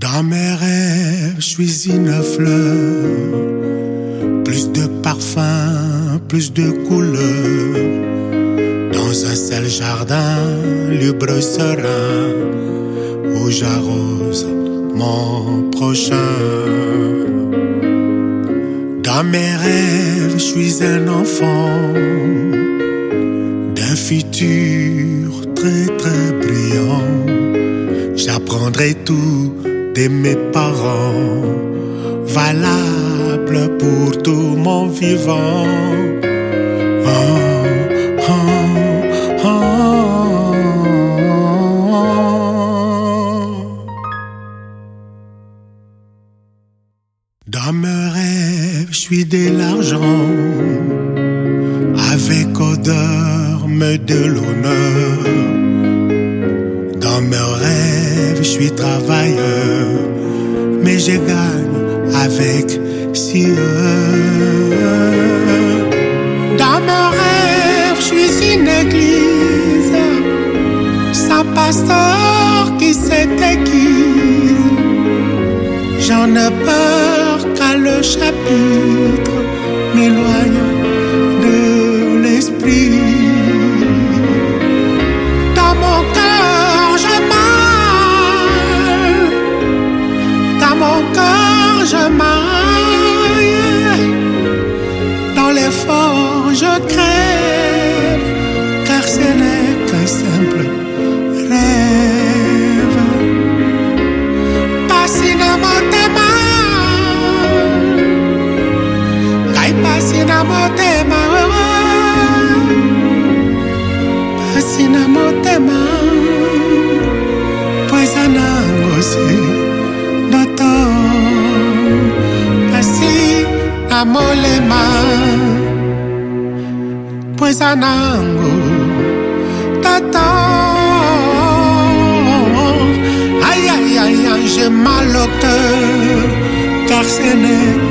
Dans mes rêves, je suis une fleur. Plus de parfums, plus de couleurs. Dans un seul jardin, libre serein, où j'arrose mon prochain. Dans mes rêves, je suis un enfant d'un futur très très brillant. J'apprendrai tout de mes parents, valable pour tout mon vivant. Dans mes rêves, je suis de l'argent, avec odeur, mais de l'honneur. Mais je gagne avec sueur. Dans mes rêves, je suis une église, sans pasteur qui s'est. J'en ai peur qu'à le chapitre pasi na motema pasi na motema. Po eza na ngosi ndoto pasi na molema. Po eza na ngo toto. Ayayaya je mal au cœur. Car ce n'est